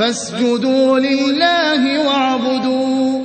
فاسجدوا لله واعبدوه.